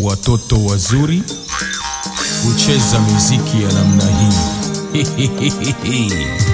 watoto wazuri hucheza muziki ya namna hii.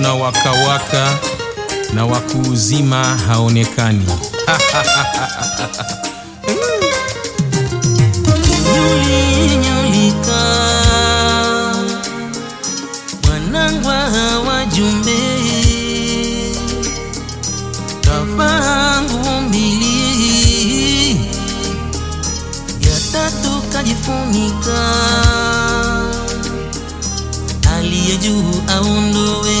unawakawaka na wakuuzima haonekani. Nyulinyulika wanangwa hawajumbe kavangu mbili. Kajifunika. Aliye juu aondowe